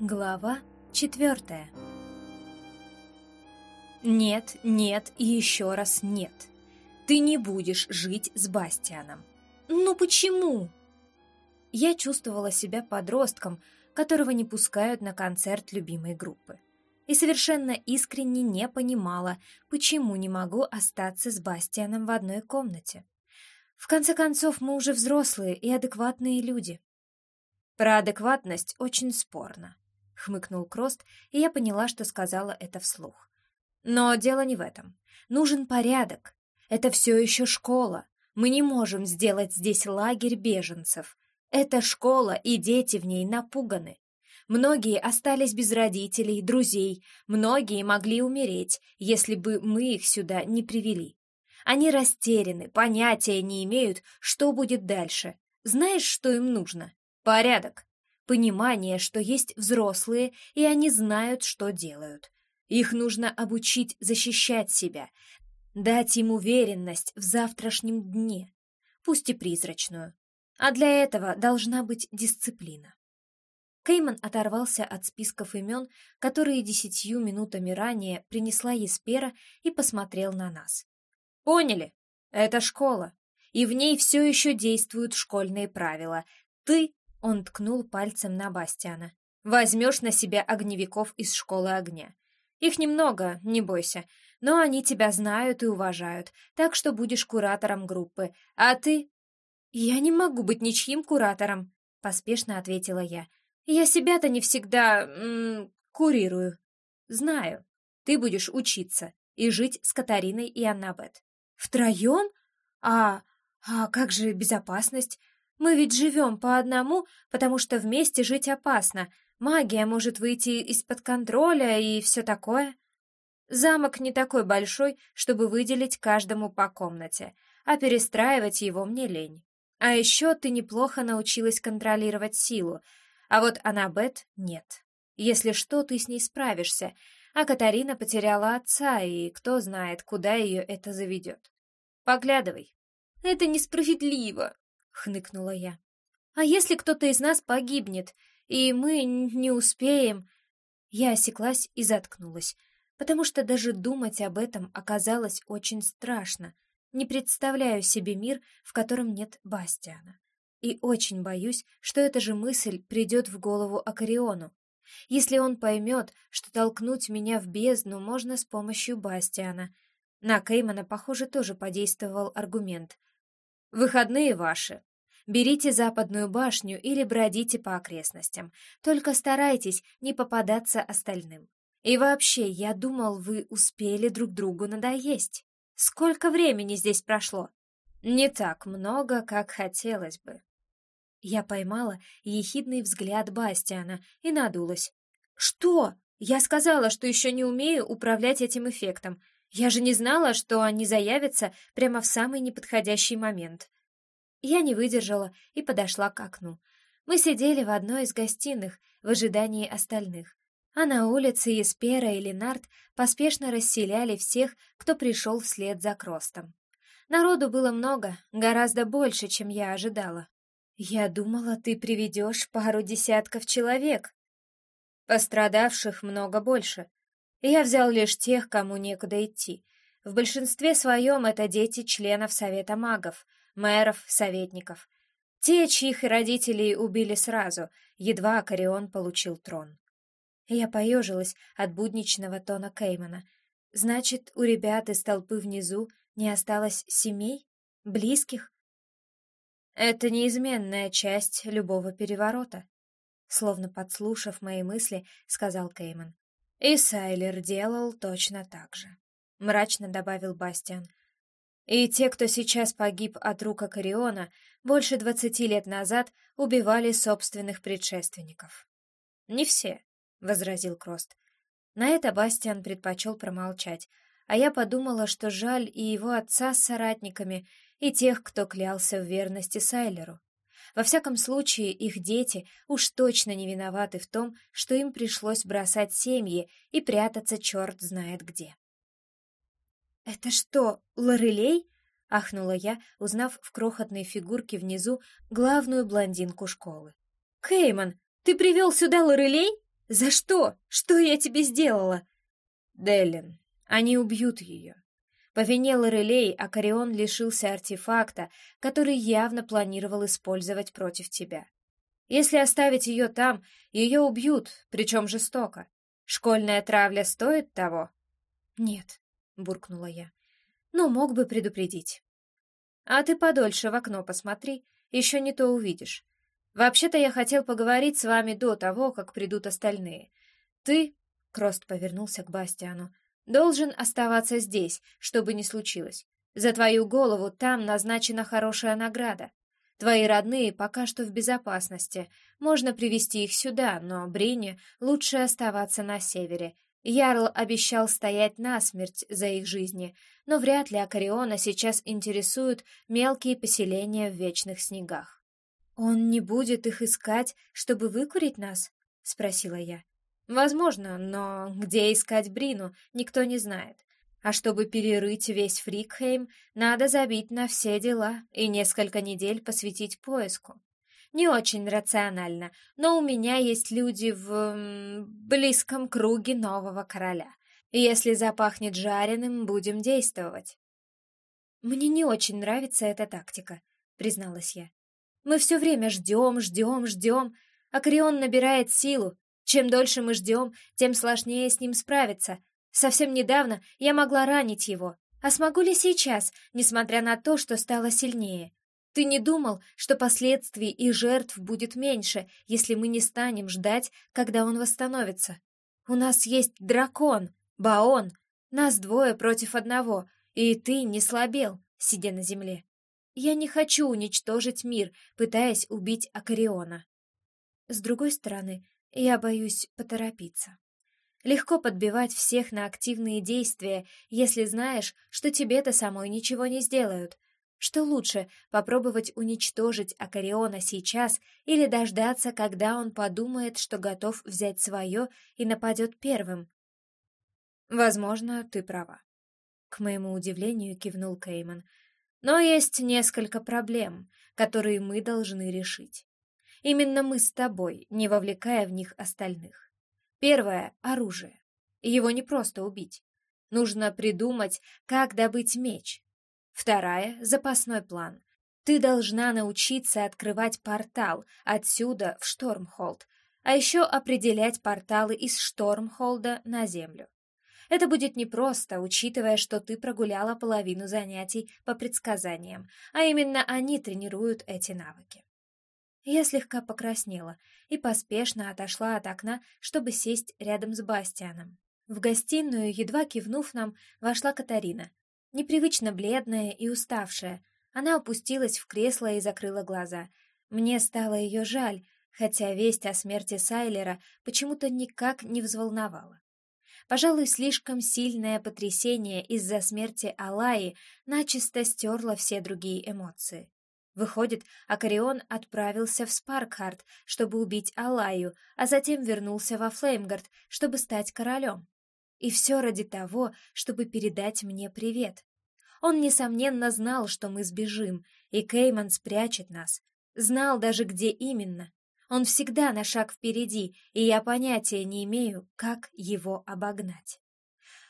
Глава четвертая Нет, нет и еще раз нет. Ты не будешь жить с Бастианом. Ну почему? Я чувствовала себя подростком, которого не пускают на концерт любимой группы. И совершенно искренне не понимала, почему не могу остаться с Бастианом в одной комнате. В конце концов, мы уже взрослые и адекватные люди. Про адекватность очень спорно. — хмыкнул Крост, и я поняла, что сказала это вслух. «Но дело не в этом. Нужен порядок. Это все еще школа. Мы не можем сделать здесь лагерь беженцев. Это школа, и дети в ней напуганы. Многие остались без родителей, друзей, многие могли умереть, если бы мы их сюда не привели. Они растеряны, понятия не имеют, что будет дальше. Знаешь, что им нужно? Порядок понимание, что есть взрослые, и они знают, что делают. Их нужно обучить защищать себя, дать им уверенность в завтрашнем дне, пусть и призрачную. А для этого должна быть дисциплина. Кейман оторвался от списков имен, которые десятью минутами ранее принесла Еспера и посмотрел на нас. «Поняли? Это школа, и в ней все еще действуют школьные правила. Ты он ткнул пальцем на Бастиана. «Возьмешь на себя огневиков из школы огня. Их немного, не бойся, но они тебя знают и уважают, так что будешь куратором группы. А ты...» «Я не могу быть ничьим куратором», — поспешно ответила я. «Я себя-то не всегда... М -м, курирую». «Знаю. Ты будешь учиться и жить с Катариной и Аннабет». «Втроем? А... а как же безопасность? Мы ведь живем по одному, потому что вместе жить опасно. Магия может выйти из-под контроля и все такое. Замок не такой большой, чтобы выделить каждому по комнате, а перестраивать его мне лень. А еще ты неплохо научилась контролировать силу, а вот Анабет нет. Если что, ты с ней справишься, а Катарина потеряла отца, и кто знает, куда ее это заведет. Поглядывай. Это несправедливо, хныкнула я. А если кто-то из нас погибнет, и мы не успеем? Я осеклась и заткнулась, потому что даже думать об этом оказалось очень страшно. Не представляю себе мир, в котором нет Бастиана. И очень боюсь, что эта же мысль придет в голову Акариону. Если он поймет, что толкнуть меня в бездну можно с помощью Бастиана. На Кеймана, похоже, тоже подействовал аргумент. Выходные ваши. Берите западную башню или бродите по окрестностям. Только старайтесь не попадаться остальным. И вообще, я думал, вы успели друг другу надоесть. Сколько времени здесь прошло? Не так много, как хотелось бы. Я поймала ехидный взгляд Бастиана и надулась. Что? Я сказала, что еще не умею управлять этим эффектом. Я же не знала, что они заявятся прямо в самый неподходящий момент. Я не выдержала и подошла к окну. Мы сидели в одной из гостиных в ожидании остальных, а на улице Еспера и Ленард поспешно расселяли всех, кто пришел вслед за Кростом. Народу было много, гораздо больше, чем я ожидала. «Я думала, ты приведешь пару десятков человек», Пострадавших много больше. Я взял лишь тех, кому некуда идти. В большинстве своем это дети членов Совета магов, мэров, советников. Те, чьих родителей убили сразу, едва Акарион получил трон. Я поежилась от будничного тона Кеймана. Значит, у ребят из толпы внизу не осталось семей? Близких? Это неизменная часть любого переворота. Словно подслушав мои мысли, сказал Кейман. И Сайлер делал точно так же. Мрачно добавил Бастиан. И те, кто сейчас погиб от рук Акариона, больше двадцати лет назад убивали собственных предшественников. «Не все», — возразил Крост. На это Бастиан предпочел промолчать, а я подумала, что жаль и его отца с соратниками, и тех, кто клялся в верности Сайлеру. Во всяком случае, их дети уж точно не виноваты в том, что им пришлось бросать семьи и прятаться черт знает где. «Это что, Лорелей?» — ахнула я, узнав в крохотной фигурке внизу главную блондинку школы. «Кейман, ты привел сюда Лорелей?» — За что? Что я тебе сделала?» «Деллин, они убьют ее». По вине Лорелей Акарион лишился артефакта, который явно планировал использовать против тебя. Если оставить ее там, ее убьют, причем жестоко. Школьная травля стоит того? Нет, буркнула я. Но мог бы предупредить. А ты подольше в окно посмотри, еще не то увидишь. Вообще-то я хотел поговорить с вами до того, как придут остальные. Ты, Крост повернулся к Бастиану, должен оставаться здесь, чтобы не случилось. За твою голову там назначена хорошая награда. Твои родные пока что в безопасности. Можно привести их сюда, но Брине лучше оставаться на севере. Ярл обещал стоять насмерть за их жизни, но вряд ли Акариона сейчас интересуют мелкие поселения в вечных снегах. «Он не будет их искать, чтобы выкурить нас?» — спросила я. «Возможно, но где искать Брину, никто не знает. А чтобы перерыть весь Фрикхейм, надо забить на все дела и несколько недель посвятить поиску. Не очень рационально, но у меня есть люди в близком круге нового короля. Если запахнет жареным, будем действовать. Мне не очень нравится эта тактика, призналась я. Мы все время ждем, ждем, ждем. Акрион набирает силу. Чем дольше мы ждем, тем сложнее с ним справиться, Совсем недавно я могла ранить его, а смогу ли сейчас, несмотря на то, что стала сильнее? Ты не думал, что последствий и жертв будет меньше, если мы не станем ждать, когда он восстановится? У нас есть дракон, Баон, нас двое против одного, и ты не слабел, сидя на земле. Я не хочу уничтожить мир, пытаясь убить Акариона. С другой стороны, я боюсь поторопиться. Легко подбивать всех на активные действия, если знаешь, что тебе-то самой ничего не сделают. Что лучше, попробовать уничтожить Акариона сейчас или дождаться, когда он подумает, что готов взять свое и нападет первым? Возможно, ты права. К моему удивлению кивнул Кейман. Но есть несколько проблем, которые мы должны решить. Именно мы с тобой, не вовлекая в них остальных. Первое — оружие. Его не просто убить. Нужно придумать, как добыть меч. Вторая — запасной план. Ты должна научиться открывать портал отсюда в Штормхолд, а еще определять порталы из Штормхолда на Землю. Это будет непросто, учитывая, что ты прогуляла половину занятий по предсказаниям, а именно они тренируют эти навыки. Я слегка покраснела и поспешно отошла от окна, чтобы сесть рядом с Бастианом. В гостиную, едва кивнув нам, вошла Катарина. Непривычно бледная и уставшая. Она опустилась в кресло и закрыла глаза. Мне стало ее жаль, хотя весть о смерти Сайлера почему-то никак не взволновала. Пожалуй, слишком сильное потрясение из-за смерти Алаи начисто стерло все другие эмоции. Выходит, Акарион отправился в Спаркхарт, чтобы убить Алаю, а затем вернулся во Флеймгард, чтобы стать королем. И все ради того, чтобы передать мне привет. Он, несомненно, знал, что мы сбежим, и Кейман спрячет нас. Знал даже, где именно. Он всегда на шаг впереди, и я понятия не имею, как его обогнать.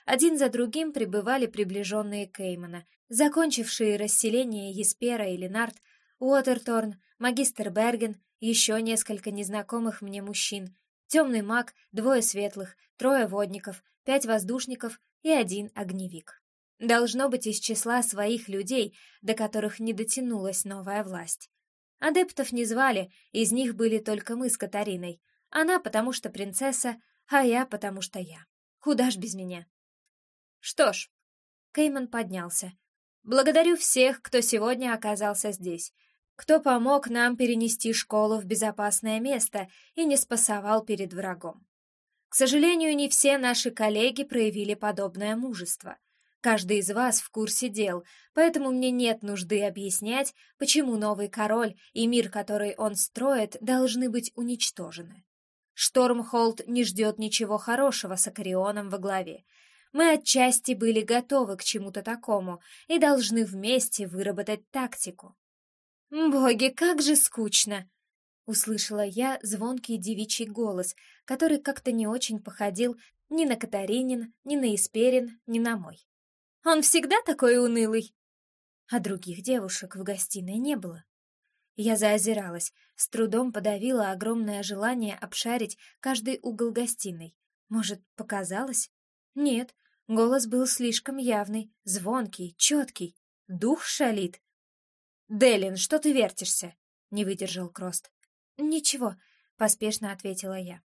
Один за другим прибывали приближенные Кеймана, закончившие расселение Еспера и Ленард, Уотерторн, магистр Берген, еще несколько незнакомых мне мужчин, темный маг, двое светлых, трое водников, пять воздушников и один огневик. Должно быть из числа своих людей, до которых не дотянулась новая власть. Адептов не звали, из них были только мы с Катариной. Она потому что принцесса, а я потому что я. Куда ж без меня? Что ж, Кейман поднялся. Благодарю всех, кто сегодня оказался здесь кто помог нам перенести школу в безопасное место и не спасовал перед врагом. К сожалению, не все наши коллеги проявили подобное мужество. Каждый из вас в курсе дел, поэтому мне нет нужды объяснять, почему новый король и мир, который он строит, должны быть уничтожены. Штормхолд не ждет ничего хорошего с Акарионом во главе. Мы отчасти были готовы к чему-то такому и должны вместе выработать тактику. «Боги, как же скучно!» — услышала я звонкий девичий голос, который как-то не очень походил ни на Катаринин, ни на Исперин, ни на мой. «Он всегда такой унылый!» А других девушек в гостиной не было. Я заозиралась, с трудом подавила огромное желание обшарить каждый угол гостиной. Может, показалось? Нет, голос был слишком явный, звонкий, четкий. Дух шалит. «Делин, что ты вертишься?» — не выдержал Крост. «Ничего», — поспешно ответила я.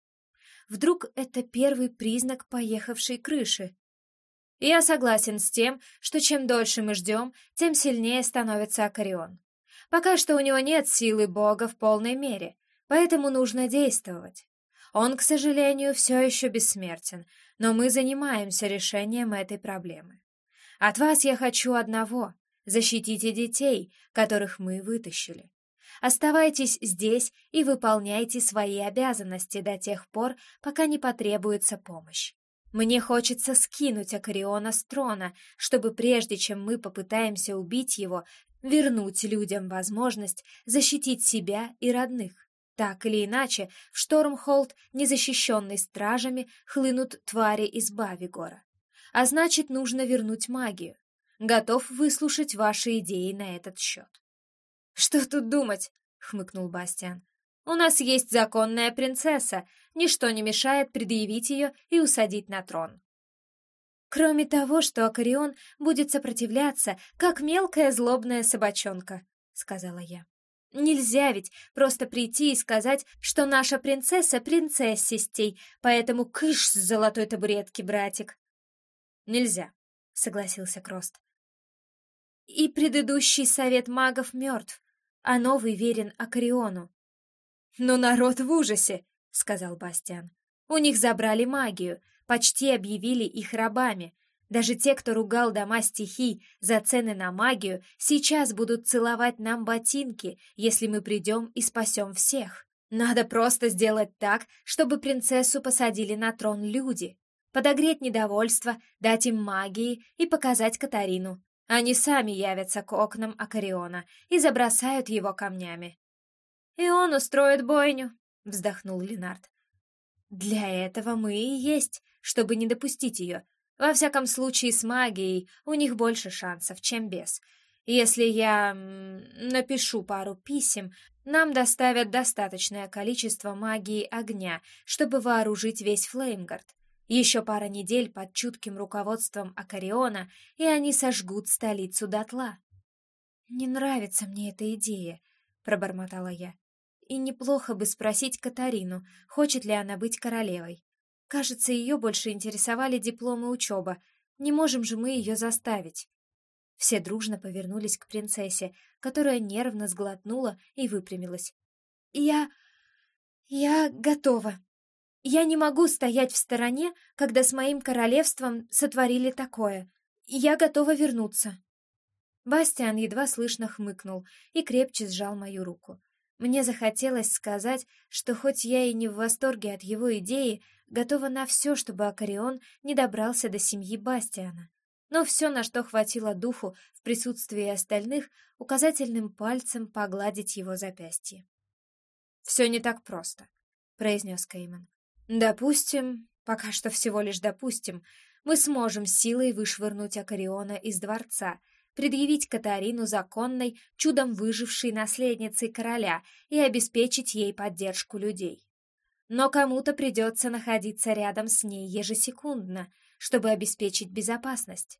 «Вдруг это первый признак поехавшей крыши?» «Я согласен с тем, что чем дольше мы ждем, тем сильнее становится Акарион. Пока что у него нет силы Бога в полной мере, поэтому нужно действовать. Он, к сожалению, все еще бессмертен, но мы занимаемся решением этой проблемы. От вас я хочу одного — защитите детей, которых мы вытащили. Оставайтесь здесь и выполняйте свои обязанности до тех пор, пока не потребуется помощь. Мне хочется скинуть Акариона с трона, чтобы прежде чем мы попытаемся убить его, вернуть людям возможность защитить себя и родных. Так или иначе, в Штормхолд, незащищенный стражами, хлынут твари из Бавигора. А значит, нужно вернуть магию. Готов выслушать ваши идеи на этот счет. «Что тут думать?» — хмыкнул Бастиан. «У нас есть законная принцесса, ничто не мешает предъявить ее и усадить на трон». Кроме того, что Акарион будет сопротивляться, как мелкая злобная собачонка, — сказала я. Нельзя ведь просто прийти и сказать, что наша принцесса принцессистей, поэтому кыш с золотой табуретки, братик. Нельзя, — согласился Крост. И предыдущий совет магов мертв, а новый верен Акариону. Но народ в ужасе, — сказал Бастиан. У них забрали магию, почти объявили их рабами. Даже те, кто ругал дома стихий за цены на магию, сейчас будут целовать нам ботинки, если мы придем и спасем всех. Надо просто сделать так, чтобы принцессу посадили на трон люди. Подогреть недовольство, дать им магии и показать Катарину. Они сами явятся к окнам Акариона и забросают его камнями. «И он устроит бойню», — вздохнул Ленард. «Для этого мы и есть чтобы не допустить ее. Во всяком случае, с магией у них больше шансов, чем без. Если я напишу пару писем, нам доставят достаточное количество магии огня, чтобы вооружить весь Флеймгард. Еще пара недель под чутким руководством Акариона, и они сожгут столицу дотла. «Не нравится мне эта идея», — пробормотала я. «И неплохо бы спросить Катарину, хочет ли она быть королевой. Кажется, ее больше интересовали дипломы и учеба. Не можем же мы ее заставить. Все дружно повернулись к принцессе, которая нервно сглотнула и выпрямилась. «Я... я готова. Я не могу стоять в стороне, когда с моим королевством сотворили такое. Я готова вернуться». Бастиан едва слышно хмыкнул и крепче сжал мою руку. Мне захотелось сказать, что хоть я и не в восторге от его идеи, готова на все, чтобы Акарион не добрался до семьи Бастиана. Но все, на что хватило духу в присутствии остальных, указательным пальцем погладить его запястье. «Все не так просто», — произнес Кейман. «Допустим, пока что всего лишь допустим, мы сможем силой вышвырнуть Акариона из дворца, предъявить Катарину законной, чудом выжившей наследницей короля и обеспечить ей поддержку людей но кому-то придется находиться рядом с ней ежесекундно, чтобы обеспечить безопасность.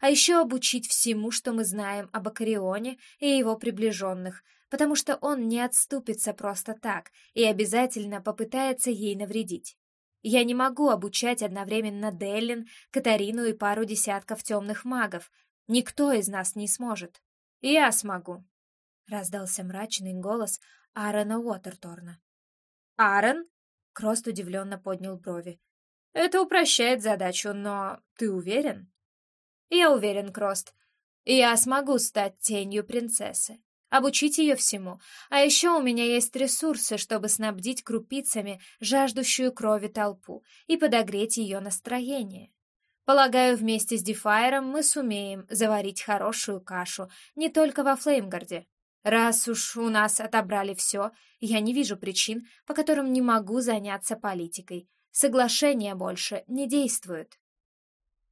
А еще обучить всему, что мы знаем об Акарионе и его приближенных, потому что он не отступится просто так и обязательно попытается ей навредить. Я не могу обучать одновременно Деллин, Катарину и пару десятков темных магов. Никто из нас не сможет. Я смогу. Раздался мрачный голос Аарона Уотерторна. «Аарон?» Крост удивленно поднял брови. «Это упрощает задачу, но ты уверен?» «Я уверен, Крост. Я смогу стать тенью принцессы, обучить ее всему, а еще у меня есть ресурсы, чтобы снабдить крупицами жаждущую крови толпу и подогреть ее настроение. Полагаю, вместе с Дефайером мы сумеем заварить хорошую кашу не только во Флеймгарде. Раз уж у нас отобрали все, я не вижу причин, по которым не могу заняться политикой. Соглашение больше не действует.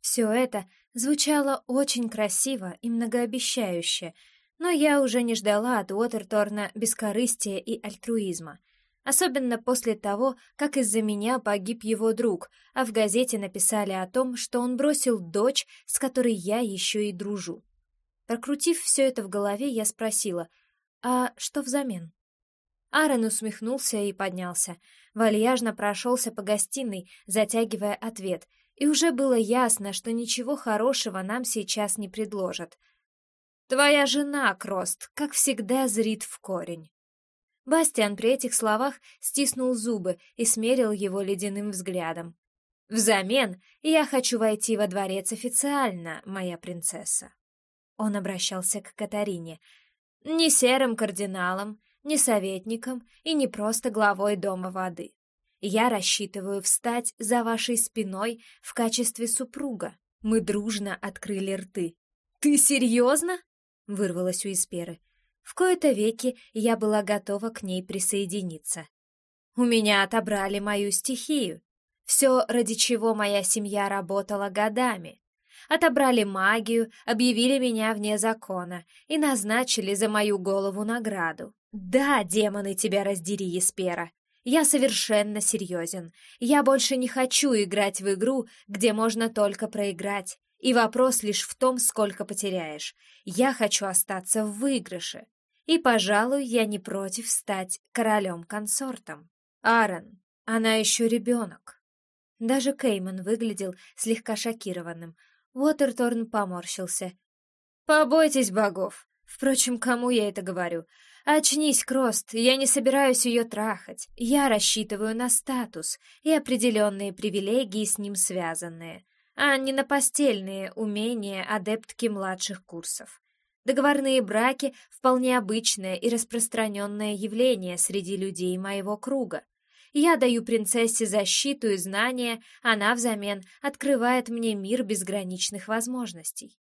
Все это звучало очень красиво и многообещающе, но я уже не ждала от Уотерторна бескорыстия и альтруизма. Особенно после того, как из-за меня погиб его друг, а в газете написали о том, что он бросил дочь, с которой я еще и дружу. Прокрутив все это в голове, я спросила, а что взамен? Аарон усмехнулся и поднялся, вальяжно прошелся по гостиной, затягивая ответ — и уже было ясно, что ничего хорошего нам сейчас не предложат. «Твоя жена, Крост, как всегда, зрит в корень». Бастиан при этих словах стиснул зубы и смерил его ледяным взглядом. «Взамен я хочу войти во дворец официально, моя принцесса». Он обращался к Катарине. «Не серым кардиналом, не советником и не просто главой Дома воды. Я рассчитываю встать за вашей спиной в качестве супруга. Мы дружно открыли рты. «Ты серьезно?» — вырвалось у Исперы. В кои-то веки я была готова к ней присоединиться. У меня отобрали мою стихию. Все, ради чего моя семья работала годами. Отобрали магию, объявили меня вне закона и назначили за мою голову награду. Да, демоны тебя раздери, Еспера, я совершенно серьезен. Я больше не хочу играть в игру, где можно только проиграть. И вопрос лишь в том, сколько потеряешь. Я хочу остаться в выигрыше. И, пожалуй, я не против стать королем-консортом. Аарон, она еще ребенок. Даже Кейман выглядел слегка шокированным. Уотерторн поморщился. «Побойтесь богов. Впрочем, кому я это говорю? «Очнись, Крост, я не собираюсь ее трахать. Я рассчитываю на статус и определенные привилегии с ним связанные, а не на постельные умения адептки младших курсов. Договорные браки — вполне обычное и распространенное явление среди людей моего круга. Я даю принцессе защиту и знания, она взамен открывает мне мир безграничных возможностей.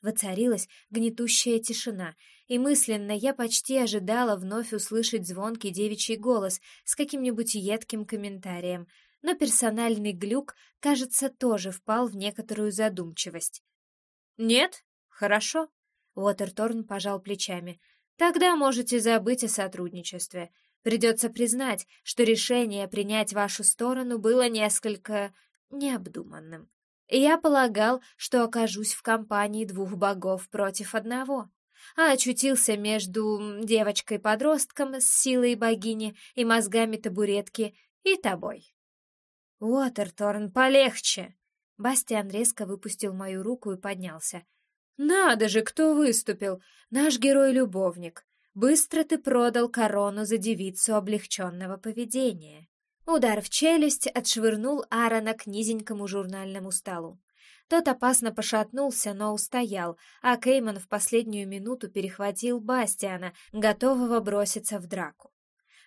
Воцарилась гнетущая тишина, и мысленно я почти ожидала вновь услышать звонкий девичий голос с каким-нибудь едким комментарием, но персональный глюк, кажется, тоже впал в некоторую задумчивость. «Нет? Хорошо», — Уотерторн пожал плечами. «Тогда можете забыть о сотрудничестве. Придется признать, что решение принять вашу сторону было несколько необдуманным. Я полагал, что окажусь в компании двух богов против одного, а очутился между девочкой-подростком с силой богини и мозгами табуретки и тобой. «Уотерторн, полегче!» Бастиан резко выпустил мою руку и поднялся. «Надо же, кто выступил! Наш герой-любовник! Быстро ты продал корону за девицу облегченного поведения!» Удар в челюсть отшвырнул Аарона к низенькому журнальному столу. Тот опасно пошатнулся, но устоял, а Кейман в последнюю минуту перехватил Бастиана, готового броситься в драку.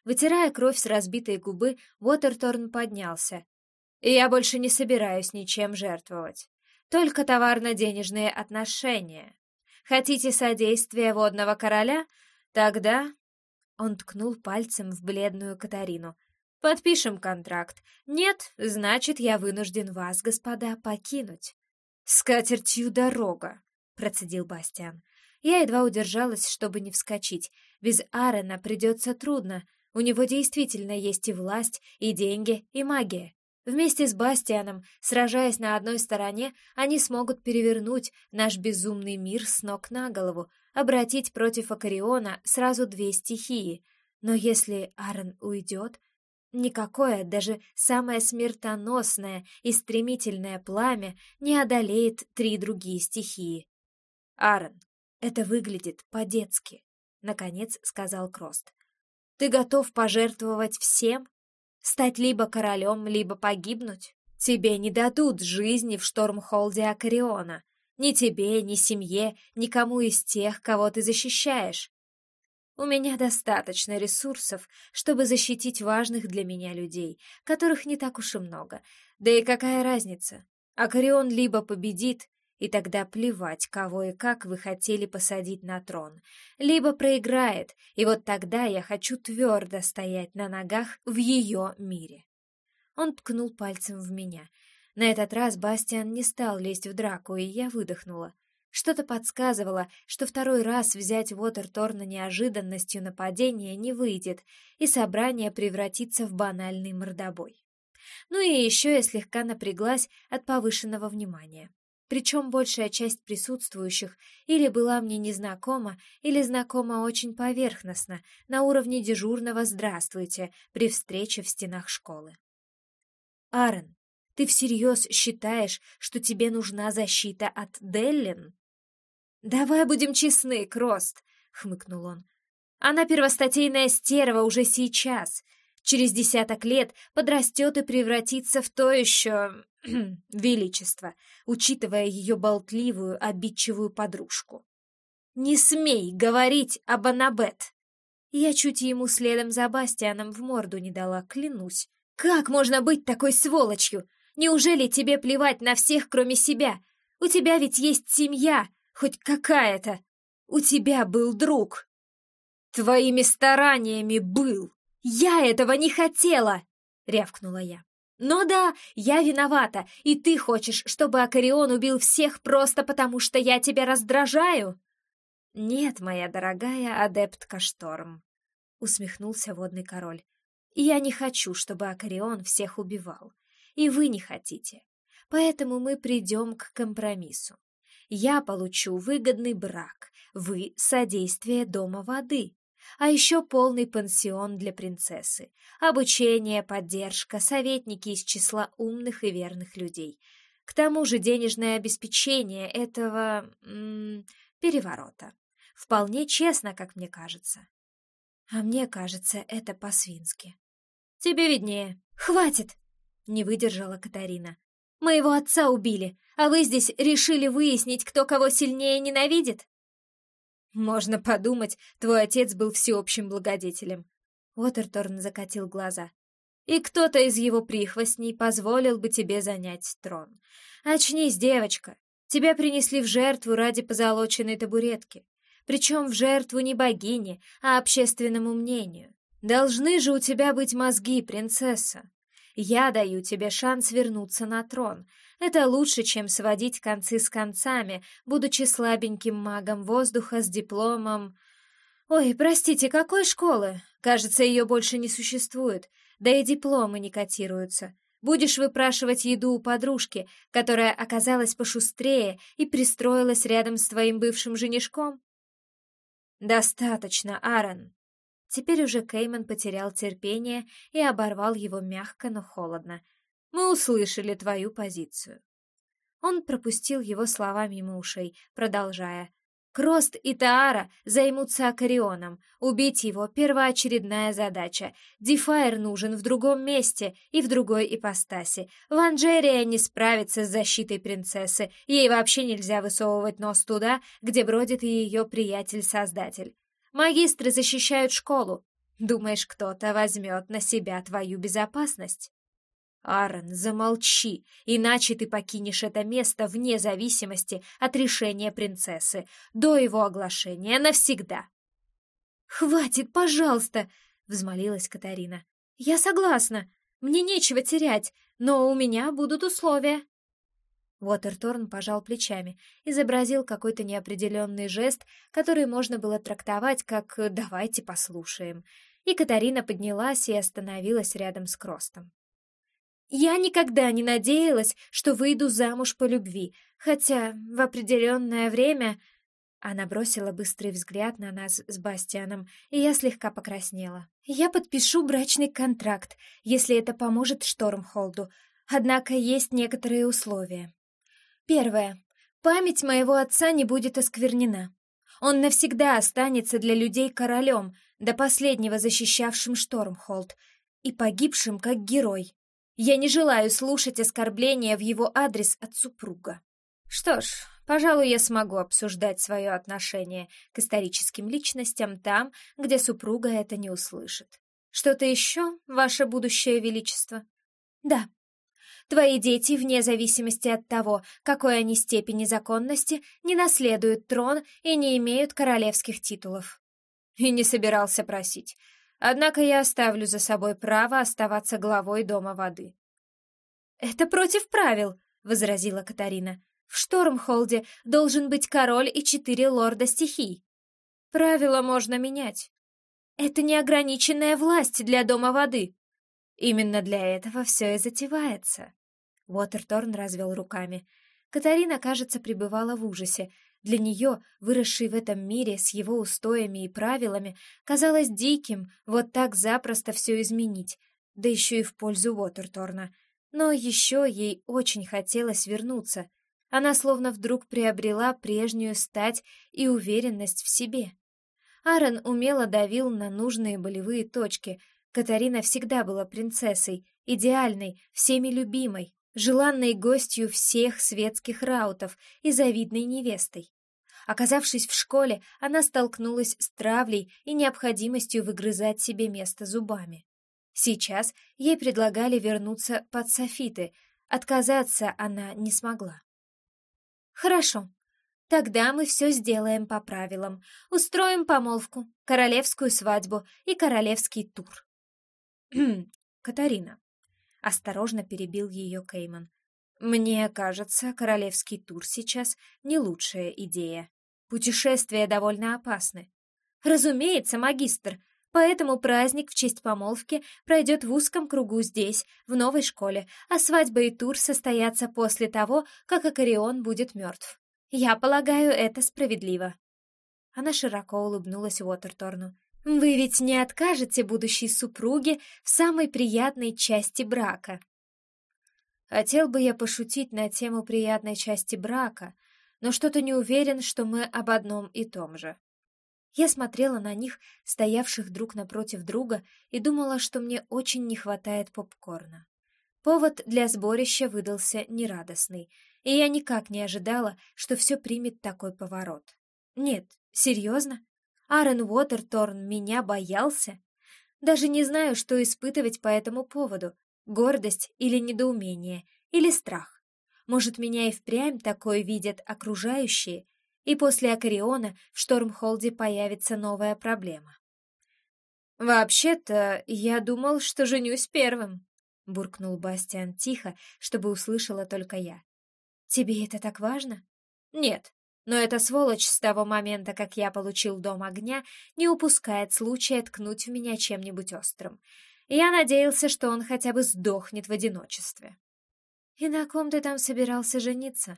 Вытирая кровь с разбитой губы, Уотерторн поднялся. «Я больше не собираюсь ничем жертвовать. Только товарно-денежные отношения. Хотите содействия водного короля? Тогда...» Он ткнул пальцем в бледную Катарину — Подпишем контракт. Нет, значит, я вынужден вас, господа, покинуть. С катертью дорога, процедил Бастиан. Я едва удержалась, чтобы не вскочить. Без Аарона придется трудно. У него действительно есть и власть, и деньги, и магия. Вместе с Бастианом, сражаясь на одной стороне, они смогут перевернуть наш безумный мир с ног на голову, обратить против Акариона сразу две стихии. Но если Аарон уйдет, Никакое, даже самое смертоносное и стремительное пламя не одолеет три другие стихии. «Аарон, это выглядит по-детски», — наконец сказал Крост. «Ты готов пожертвовать всем? Стать либо королем, либо погибнуть? Тебе не дадут жизни в Штормхолде Акариона. Ни тебе, ни семье, никому из тех, кого ты защищаешь. У меня достаточно ресурсов, чтобы защитить важных для меня людей, которых не так уж и много. Да и какая разница? Акарион либо победит, И тогда плевать, кого и как вы хотели посадить на трон. Либо проиграет, и вот тогда я хочу твердо стоять на ногах в ее мире. Он ткнул пальцем в меня. На этот раз Бастиан не стал лезть в драку, и я выдохнула. Что-то подсказывало, что второй раз взять Уотерторна неожиданностью нападения не выйдет, и собрание превратится в банальный мордобой. Ну и еще я слегка напряглась от повышенного внимания. Причем большая часть присутствующих или была мне незнакома, или знакома очень поверхностно, на уровне дежурного «здравствуйте» при встрече в стенах школы. «Аарон, ты всерьез считаешь, что тебе нужна защита от Деллин?» «Давай будем честны, Крост», — хмыкнул он. «Она первостатейная стерва уже сейчас. Через десяток лет подрастет и превратится в то еще... величество, учитывая ее болтливую, обидчивую подружку. «Не смей говорить об Анабет!» Я чуть ему следом за Бастианом в морду не дала, клянусь. «Как можно быть такой сволочью? Неужели тебе плевать на всех, кроме себя? У тебя ведь есть семья, хоть какая-то. У тебя был друг. Твоими стараниями был. Я этого не хотела, рявкнула я. Но да, я виновата, и ты хочешь, чтобы Акарион убил всех просто потому, что я тебя раздражаю? Нет, моя дорогая адептка Шторм, усмехнулся водный король. Я не хочу, чтобы Акарион всех убивал. И вы не хотите. Поэтому мы придем к компромиссу. Я получу выгодный брак, вы — содействие дома воды, а еще полный пансион для принцессы, обучение, поддержка, советники из числа умных и верных людей. К тому же денежное обеспечение этого... М -м, переворота. Вполне честно, как мне кажется. А мне кажется, это по-свински. Тебе виднее. Хватит! Не выдержала Катарина. Моего отца убили, а вы здесь решили выяснить, кто кого сильнее ненавидит? Можно подумать, твой отец был всеобщим благодетелем. Уотерторн закатил глаза. И кто-то из его прихвостней позволил бы тебе занять трон. Очнись, девочка. Тебя принесли в жертву ради позолоченной табуретки. Причем в жертву не богине, а общественному мнению. Должны же у тебя быть мозги, принцесса. Я даю тебе шанс вернуться на трон. Это лучше, чем сводить концы с концами, будучи слабеньким магом воздуха с дипломом... Ой, простите, какой школы? Кажется, ее больше не существует, да и дипломы не котируются. Будешь выпрашивать еду у подружки, которая оказалась пошустрее и пристроилась рядом с твоим бывшим женишком? Достаточно, Аарон. Теперь уже Кейман потерял терпение и оборвал его мягко, но холодно. «Мы услышали твою позицию». Он пропустил его слова мимо ушей, продолжая. «Крост и Таара займутся Акарионом. Убить его — первоочередная задача. Дефайр нужен в другом месте и в другой ипостаси. Ванжерия не справится с защитой принцессы. Ей вообще нельзя высовывать нос туда, где бродит ее приятель-создатель. Магистры защищают школу. Думаешь, кто-то возьмет на себя твою безопасность? Аарон, замолчи, иначе ты покинешь это место вне зависимости от решения принцессы, до его оглашения навсегда. «Хватит, пожалуйста!» — взмолилась Катарина. «Я согласна. Мне нечего терять, но у меня будут условия». Уотерторн пожал плечами, изобразил какой-то неопределенный жест, который можно было трактовать как «давайте послушаем», и Катарина поднялась и остановилась рядом с Кростом. «Я никогда не надеялась, что выйду замуж по любви, хотя в определенное время...» Она бросила быстрый взгляд на нас с Бастианом, и я слегка покраснела. «Я подпишу брачный контракт, если это поможет Штормхолду, однако есть некоторые условия». Первое. Память моего отца не будет осквернена. Он навсегда останется для людей королем, до последнего защищавшим Штормхолд и погибшим как герой. Я не желаю слушать оскорбления в его адрес от супруга. Что ж, пожалуй, я смогу обсуждать свое отношение к историческим личностям там, где супруга это не услышит. Что-то еще, ваше будущее величество? Да, Твои дети, вне зависимости от того, какой они степени законности, не наследуют трон и не имеют королевских титулов. И не собирался просить. Однако я оставлю за собой право оставаться главой Дома воды. «Это против правил», — возразила Катарина. «В Штормхолде должен быть король и четыре лорда стихий». «Правила можно менять». «Это неограниченная власть для Дома воды». «Именно для этого все и затевается». Уотерторн развел руками. Катарина, кажется, пребывала в ужасе. Для нее, выросшей в этом мире с его устоями и правилами, казалось диким вот так запросто все изменить, да еще и в пользу Уотерторна. Но еще ей очень хотелось вернуться. Она словно вдруг приобрела прежнюю стать и уверенность в себе. Аарон умело давил на нужные болевые точки. Катарина всегда была принцессой, идеальной, всеми любимой, желанной гостью всех светских раутов и завидной невестой. Оказавшись в школе, она столкнулась с травлей и необходимостью выгрызать себе место зубами. Сейчас ей предлагали вернуться под софиты, отказаться она не смогла. «Хорошо, тогда мы все сделаем по правилам. Устроим помолвку, королевскую свадьбу и королевский тур». «Катарина», — осторожно перебил ее Кейман, «мне кажется, королевский тур сейчас не лучшая идея. Путешествия довольно опасны». «Разумеется, магистр», Поэтому праздник в честь помолвки пройдет в узком кругу здесь, в новой школе, а свадьба и тур состоятся после того, как Акарион будет мертв. Я полагаю, это справедливо. Она широко улыбнулась Уотерторну. «Вы ведь не откажете будущей супруге в самой приятной части брака?» Хотел бы я пошутить на тему приятной части брака, но что-то не уверен, что мы об одном и том же. Я смотрела на них, стоявших друг напротив друга, и думала, что мне очень не хватает попкорна. Повод для сборища выдался нерадостный, и я никак не ожидала, что все примет такой поворот. Нет, серьезно? Аарон Уотерторн меня боялся? Даже не знаю, что испытывать по этому поводу. Гордость или недоумение, или страх. Может, меня и впрямь такое видят окружающие, и после Акариона в Штормхолде появится новая проблема. «Вообще-то, я думал, что женюсь первым», — буркнул Бастиан тихо, чтобы услышала только я. «Тебе это так важно?» «Нет, но эта сволочь с того момента, как я получил дом огня, не упускает случая ткнуть в меня чем-нибудь острым. Я надеялся, что он хотя бы сдохнет в одиночестве». «И на ком ты там собирался жениться?»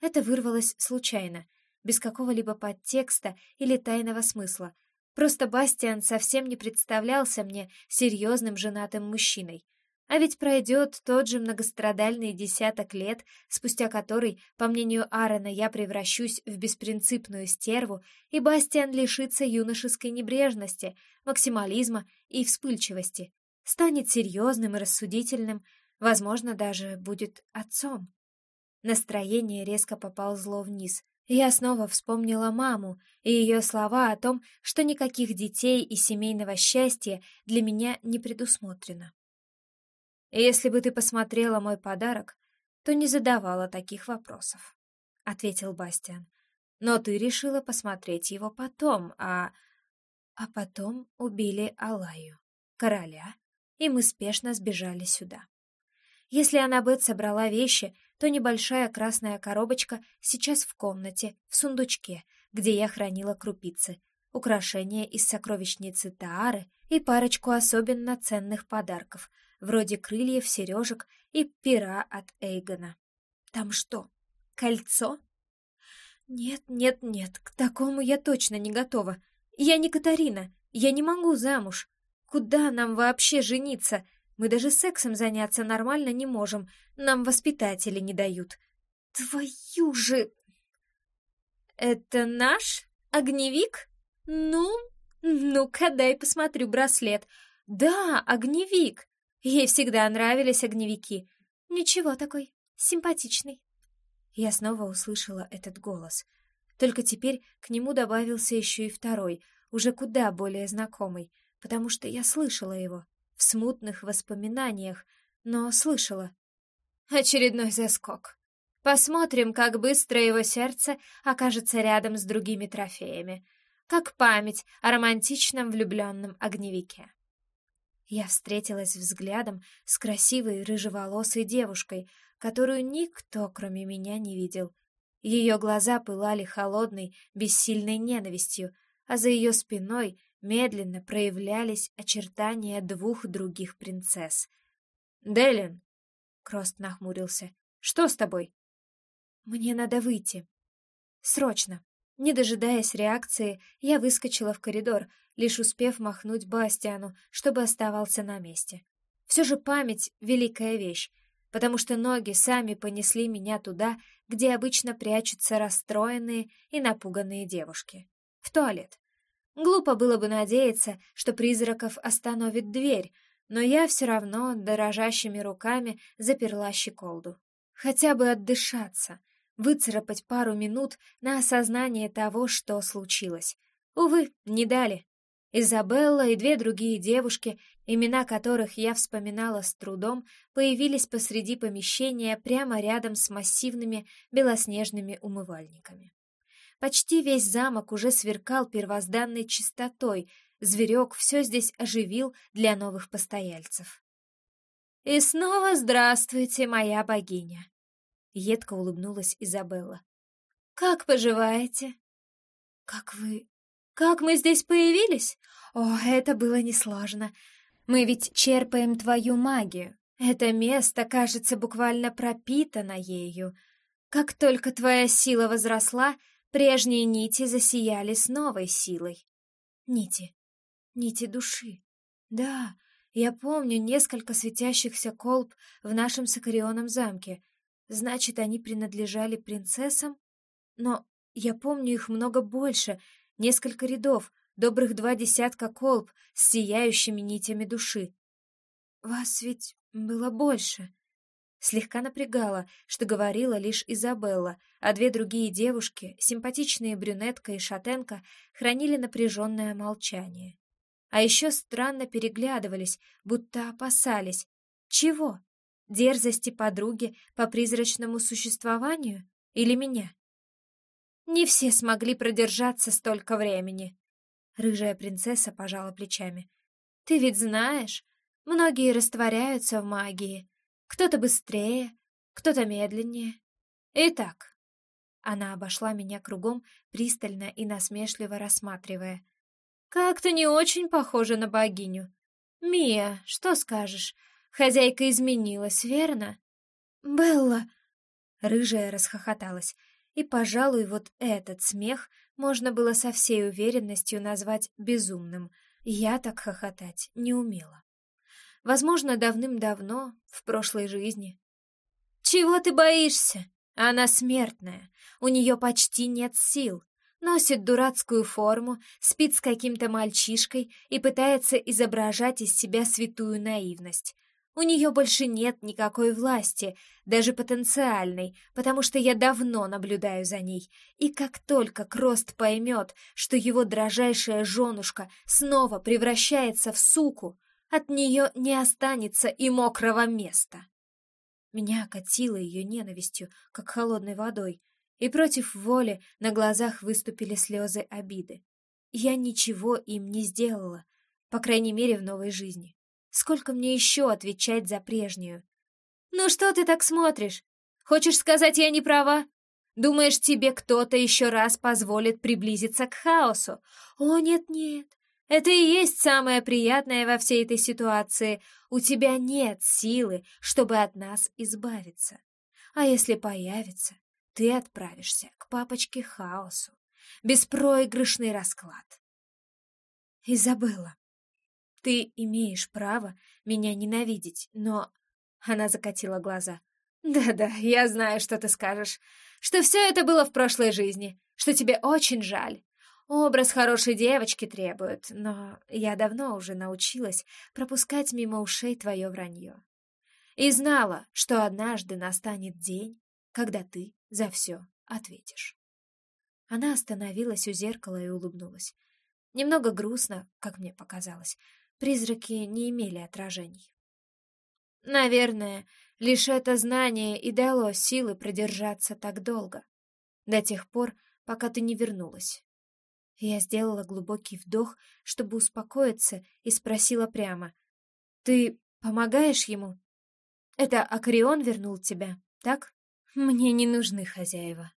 Это вырвалось случайно, без какого-либо подтекста или тайного смысла. Просто Бастиан совсем не представлялся мне серьезным женатым мужчиной. А ведь пройдет тот же многострадальный десяток лет, спустя который, по мнению Аарона, я превращусь в беспринципную стерву, и Бастиан лишится юношеской небрежности, максимализма и вспыльчивости, станет серьезным и рассудительным, возможно, даже будет отцом. Настроение резко поползло вниз. Я снова вспомнила маму и ее слова о том, что никаких детей и семейного счастья для меня не предусмотрено. «Если бы ты посмотрела мой подарок, то не задавала таких вопросов», — ответил Бастиан. «Но ты решила посмотреть его потом, а...» А потом убили Алаю, короля, и мы спешно сбежали сюда. Если Аннабет собрала вещи, то небольшая красная коробочка сейчас в комнате, в сундучке, где я хранила крупицы, украшения из сокровищницы Таары и парочку особенно ценных подарков, вроде крыльев, сережек и пера от Эйгона. Там что, кольцо? Нет, нет, нет, к такому я точно не готова. Я не Катарина, я не могу замуж. Куда нам вообще жениться? Мы даже сексом заняться нормально не можем, нам воспитатели не дают. Твою же... Это наш огневик? Ну, ну-ка дай посмотрю браслет. Да, огневик. Ей всегда нравились огневики. Ничего такой, симпатичный. Я снова услышала этот голос. Только теперь к нему добавился еще и второй, уже куда более знакомый, потому что я слышала его в смутных воспоминаниях, но слышала. Очередной заскок. Посмотрим, как быстро его сердце окажется рядом с другими трофеями. Как память о романтичном влюбленном огневике. Я встретилась взглядом с красивой рыжеволосой девушкой, которую никто, кроме меня, не видел. Ее глаза пылали холодной, бессильной ненавистью, а за ее спиной медленно проявлялись очертания двух других принцесс. «Делин!» — Крост нахмурился. «Что с тобой?» «Мне надо выйти. Срочно!» Не дожидаясь реакции, я выскочила в коридор, лишь успев махнуть Бастиану, чтобы оставался на месте. Все же память — великая вещь, потому что ноги сами понесли меня туда, где обычно прячутся расстроенные и напуганные девушки. В туалет. Глупо было бы надеяться, что призраков остановит дверь, но я все равно дорожащими руками заперла щеколду. Хотя бы отдышаться, выцарапать пару минут на осознание того, что случилось. Увы, не дали. Изабелла и две другие девушки, имена которых я вспоминала с трудом, появились посреди помещения прямо рядом с массивными белоснежными умывальниками. Почти весь замок уже сверкал первозданной чистотой, зверек все здесь оживил для новых постояльцев. «И снова здравствуйте, моя богиня!» Едко улыбнулась Изабелла. «Как поживаете?» «Как вы как мы здесь появились? О, это было несложно. Мы ведь черпаем твою магию. Это место, кажется, буквально пропитано ею. Как только твоя сила возросла, прежние нити засияли с новой силой. Нити. Нити души. Да, я помню несколько светящихся колб в нашем Сакарионом замке. Значит, они принадлежали принцессам? Но я помню их много больше — Несколько рядов, добрых два десятка колб с сияющими нитями души. «Вас ведь было больше», слегка напрягала, что говорила лишь Изабелла, а две другие девушки, симпатичные брюнетка и шатенка, хранили напряженное молчание. А еще странно переглядывались, будто опасались. Чего? Дерзости подруги по призрачному существованию? Или меня? Не все смогли продержаться столько времени. Рыжая принцесса пожала плечами. Ты ведь знаешь, многие растворяются в магии. Кто-то быстрее, кто-то медленнее. Итак, она обошла меня кругом, пристально и насмешливо рассматривая. Как-то не очень похоже на богиню. Мия, что скажешь? Хозяйка изменилась, верно? Белла, рыжая расхохоталась. И, пожалуй, вот этот смех можно было со всей уверенностью назвать безумным. Я так хохотать не умела. Возможно, давным-давно, в прошлой жизни. «Чего ты боишься? Она смертная, у нее почти нет сил, носит дурацкую форму, спит с каким-то мальчишкой и пытается изображать из себя святую наивность. У нее больше нет никакой власти, даже потенциальной, потому что я давно наблюдаю за ней. И как только Крост поймет, что его дрожайшая женушка снова превращается в суку, от нее не останется и мокрого места. Меня окатило ее ненавистью, как холодной водой, и против воли на глазах выступили слезы обиды. Я ничего им не сделала, по крайней мере, в новой жизни. Сколько мне еще отвечать за прежнюю? Ну что ты так смотришь? Хочешь сказать, я не права? Думаешь, тебе кто-то еще раз позволит приблизиться к хаосу? О, нет-нет, это и есть самое приятное во всей этой ситуации. У тебя нет силы, чтобы от нас избавиться. А если появится, ты отправишься к папочке хаосу. Беспроигрышный расклад. Изабелла, ты имеешь право меня ненавидеть, но...» Она закатила глаза. «Да-да, я знаю, что ты скажешь. Что все это было в прошлой жизни. Что тебе очень жаль. Образ хорошей девочки требует, но я давно уже научилась пропускать мимо ушей твое вранье. И знала, что однажды настанет день, когда ты за все ответишь». Она остановилась у зеркала и улыбнулась. Немного грустно, как мне показалось, Призраки не имели отражений. Наверное, Лишь это знание и дало силы продержаться так долго, до тех пор, пока ты не вернулась. Я сделала глубокий вдох, чтобы успокоиться, и спросила прямо. «Ты помогаешь ему? Это Акрион вернул тебя, так? Мне не нужны хозяева.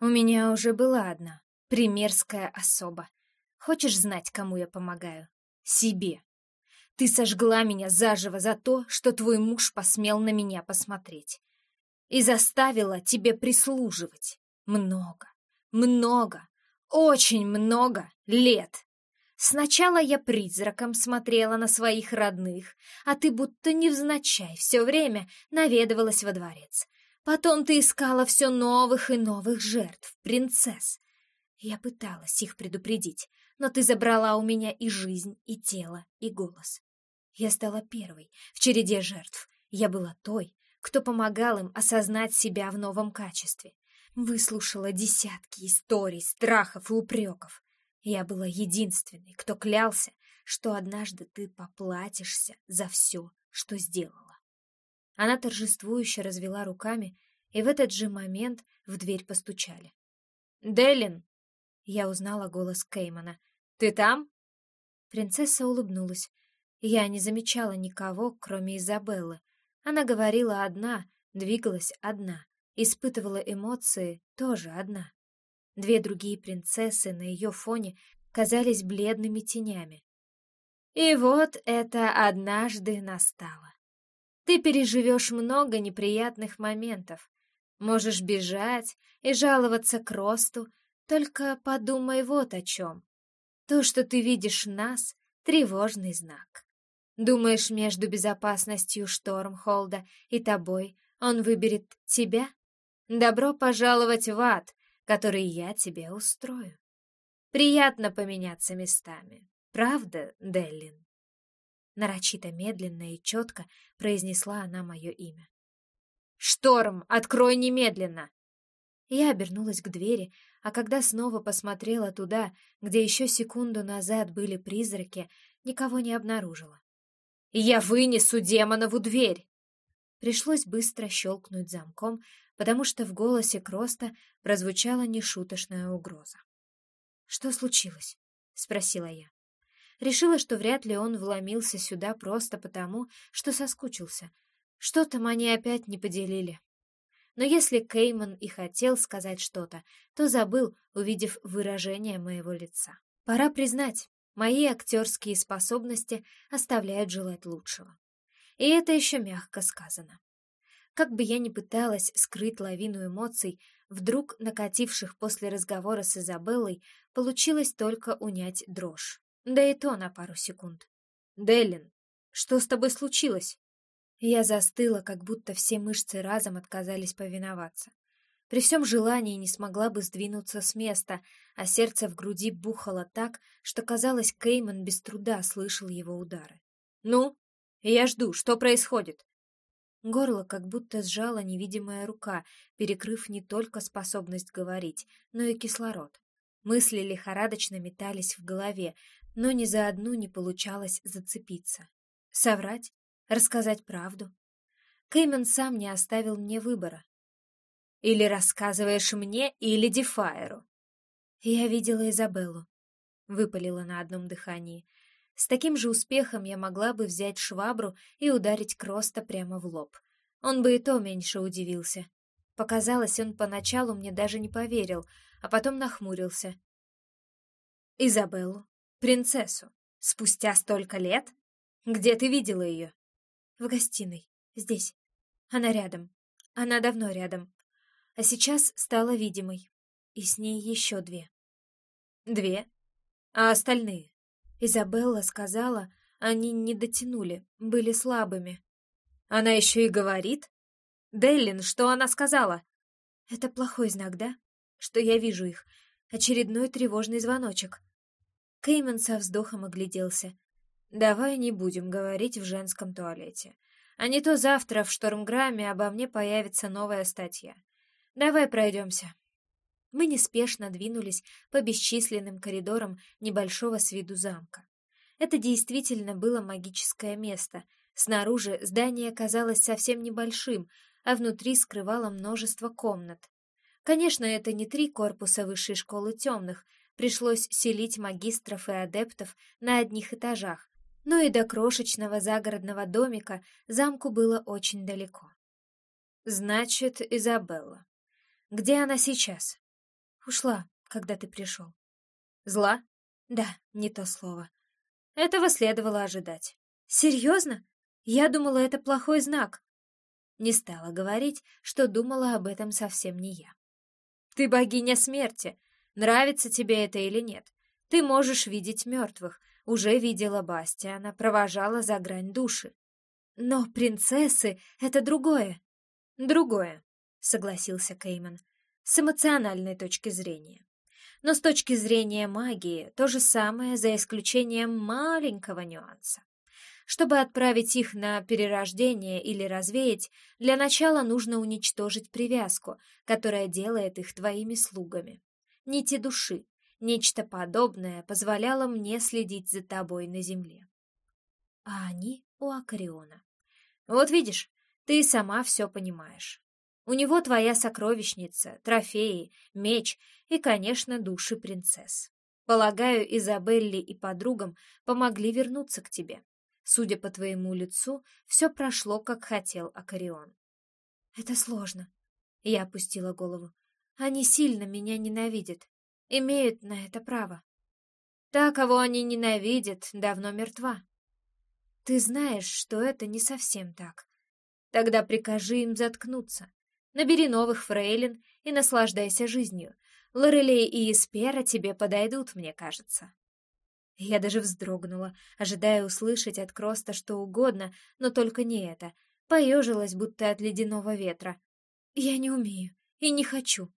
У меня уже была одна, примерская особа. Хочешь знать, кому я помогаю? Себе. Ты сожгла меня заживо за то, что твой муж посмел на меня посмотреть. И заставила тебе прислуживать. Много, много, очень много лет. Сначала я призраком смотрела на своих родных, а ты будто невзначай все время наведывалась во дворец. Потом ты искала все новых и новых жертв, принцесс. Я пыталась их предупредить, но ты забрала у меня и жизнь, и тело, и голос. Я стала первой в череде жертв. Я была той, кто помогал им осознать себя в новом качестве. Выслушала десятки историй, страхов и упреков. Я была единственной, кто клялся, что однажды ты поплатишься за все, что сделала. Она торжествующе развела руками, и в этот же момент в дверь постучали. «Делин!» Я узнала голос Кеймана. «Ты там?» Принцесса улыбнулась. Я не замечала никого, кроме Изабеллы. Она говорила одна, двигалась одна, испытывала эмоции тоже одна. Две другие принцессы на ее фоне казались бледными тенями. И вот это однажды настало. Ты переживешь много неприятных моментов. Можешь бежать и жаловаться к росту, только подумай вот о чем. То, что ты видишь нас, — тревожный знак. Думаешь, между безопасностью Штормхолда и тобой он выберет тебя? Добро пожаловать в ад, который я тебе устрою. Приятно поменяться местами, правда, Деллин? Нарочито медленно и четко произнесла она мое имя. «Шторм, открой немедленно!» Я обернулась к двери, а когда снова посмотрела туда, где еще секунду назад были призраки, никого не обнаружила. «Я вынесу демонову дверь!» Пришлось быстро щелкнуть замком, потому что в голосе Кроста прозвучала нешуточная угроза. «Что случилось?» — спросила я. Решила, что вряд ли он вломился сюда просто потому, что соскучился. Что там они опять не поделили. Но если Кейман и хотел сказать что-то, то забыл, увидев выражение моего лица. Пора признать, Мои актерские способности оставляют желать лучшего. И это еще мягко сказано. Как бы я ни пыталась скрыть лавину эмоций, вдруг накативших после разговора с Изабеллой, получилось только унять дрожь. Да и то на пару секунд. «Деллин, что с тобой случилось?» Я застыла, как будто все мышцы разом отказались повиноваться. При всем желании не смогла бы сдвинуться с места, а сердце в груди бухало так, что, казалось, Кейман без труда слышал его удары. «Ну, я жду, что происходит?» Горло как будто сжала невидимая рука, перекрыв не только способность говорить, но и кислород. Мысли лихорадочно метались в голове, но ни за одну не получалось зацепиться. Соврать? Рассказать правду? Кейман сам не оставил мне выбора, или рассказываешь мне, или Дефайеру?» «Я видела Изабеллу», — выпалила на одном дыхании. С таким же успехом я могла бы взять швабру и ударить Кроста прямо в лоб. Он бы и то меньше удивился. Показалось, он поначалу мне даже не поверил, а потом нахмурился. «Изабеллу? Принцессу? Спустя столько лет? Где ты видела ее?» «В гостиной. Здесь. Она рядом. Она давно рядом а сейчас стала видимой. И с ней еще две. Две? А остальные? Изабелла сказала, они не дотянули, были слабыми. Она еще и говорит? Деллин, что она сказала? Это плохой знак, да? Что я вижу их. Очередной тревожный звоночек. Кейман со вздохом огляделся. «Давай не будем говорить в женском туалете. А не то завтра в Штормграмме обо мне появится новая статья. «Давай пройдемся». Мы неспешно двинулись по бесчисленным коридорам небольшого с виду замка. Это действительно было магическое место, Снаружи здание казалось совсем небольшим, а внутри скрывало множество комнат. Конечно, это не три корпуса высшей школы темных, пришлось селить магистров и адептов на одних этажах, но и до крошечного загородного домика замку было очень далеко. Значит, Изабелла. Где она сейчас? Ушла, когда ты пришел. Зла? Да, не то слово. Этого следовало ожидать. Серьезно? Я думала, это плохой знак. Не стала говорить, что думала об этом совсем не я. Ты богиня смерти, Нравится тебе это или нет? Ты можешь видеть мертвых. Уже видела Бастиана, провожала за грань души. Но принцессы — это другое. Другое, согласился Кейман, с эмоциональной точки зрения. Но с точки зрения магии то же самое, за исключением маленького нюанса. Чтобы отправить их на перерождение или развеять, для начала нужно уничтожить привязку, которая делает их твоими слугами нити души. Нечто подобное позволяло мне следить за тобой на земле. А они у Акариона. Вот видишь, ты сама все понимаешь. У него твоя сокровищница, трофеи, меч и, конечно, души принцесс. Полагаю, Изабелли и подругам помогли вернуться к тебе. Судя по твоему лицу, все прошло, как хотел Акарион. Это сложно. Я опустила голову. Они сильно меня ненавидят, имеют на это право. Та, кого они ненавидят, давно мертва. Ты знаешь, что это не совсем так. Тогда прикажи им заткнуться. Набери новых фрейлин и наслаждайся жизнью. Лорелей и Испера тебе подойдут, мне кажется. Я даже вздрогнула, ожидая услышать от Кроста что угодно, но только не это. Поежилась, будто от ледяного ветра. Я не умею и не хочу.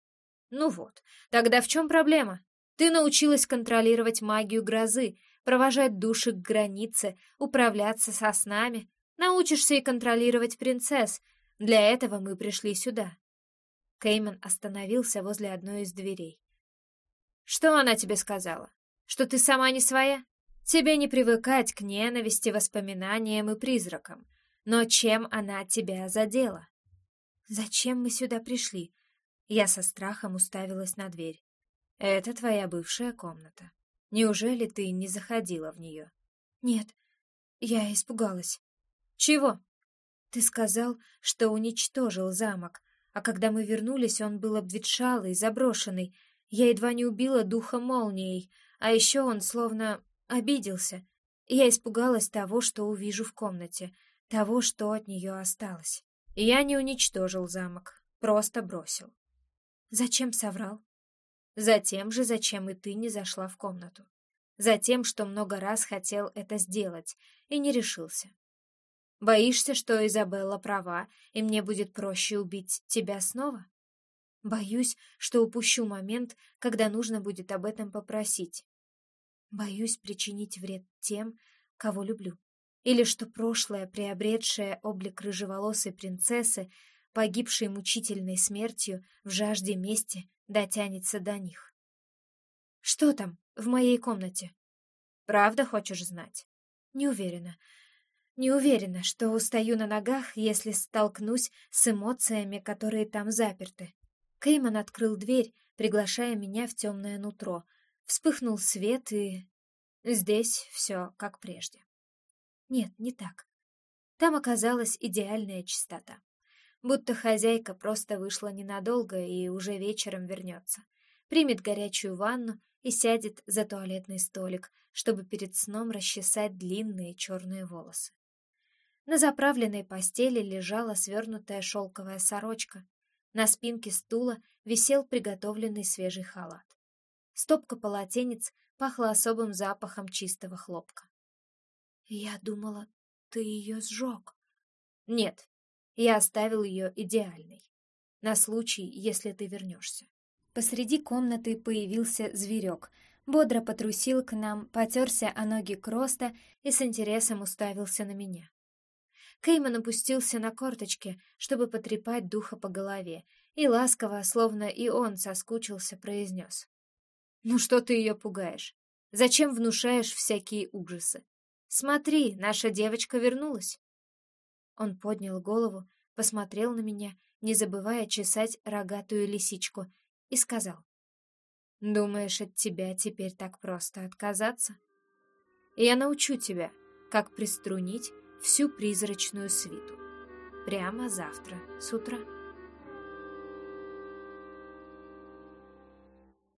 Ну вот, тогда в чем проблема? Ты научилась контролировать магию грозы, провожать души к границе, управляться со снами. Научишься и контролировать принцесс. Для этого мы пришли сюда. Кейман остановился возле одной из дверей. Что она тебе сказала? Что ты сама не своя? Тебе не привыкать к ненависти, воспоминаниям и призракам. Но чем она тебя задела? Зачем мы сюда пришли? Я со страхом уставилась на дверь. «Это твоя бывшая комната. Неужели ты не заходила в нее?» «Нет, я испугалась». «Чего?» «Ты сказал, что уничтожил замок, а когда мы вернулись, он был обветшалый, заброшенный. Я едва не убила духа молнией, а еще он словно обиделся. Я испугалась того, что увижу в комнате, того, что от нее осталось. Я не уничтожил замок, просто бросил. Зачем соврал? Затем же, зачем и ты не зашла в комнату. Затем, что много раз хотел это сделать и не решился. Боишься, что Изабелла права, и мне будет проще убить тебя снова? Боюсь, что упущу момент, когда нужно будет об этом попросить. Боюсь причинить вред тем, кого люблю. Или что прошлое, приобретшее облик рыжеволосой принцессы, погибший мучительной смертью в жажде мести, дотянется до них. Что там в моей комнате? Правда хочешь знать? Не уверена. Не уверена, что устаю на ногах, если столкнусь с эмоциями, которые там заперты. Кейман открыл дверь, приглашая меня в темное нутро. Вспыхнул свет, и... Здесь все как прежде. Нет, не так. Там оказалась идеальная чистота будто хозяйка просто вышла ненадолго и уже вечером вернется. Примет горячую ванну и сядет за туалетный столик, чтобы перед сном расчесать длинные черные волосы. На заправленной постели лежала свернутая шелковая сорочка. На спинке стула висел приготовленный свежий халат. Стопка полотенец пахла особым запахом чистого хлопка. «Я думала, ты ее сжег». «Нет, я оставил ее идеальной. На случай, если ты вернешься. Посреди комнаты появился зверек, бодро потрусил к нам, потерся о ноги Кроста и с интересом уставился на меня. Кейман опустился на корточки, чтобы потрепать духа по голове, и ласково, словно и он соскучился, произнес. «Ну что ты ее пугаешь? Зачем внушаешь всякие ужасы? Смотри, наша девочка вернулась. Он поднял голову, посмотрел на меня, не забывая чесать рогатую лисичку, и сказал. «Думаешь, от тебя теперь так просто отказаться? Я научу тебя, как приструнить всю призрачную свиту. Прямо завтра с утра».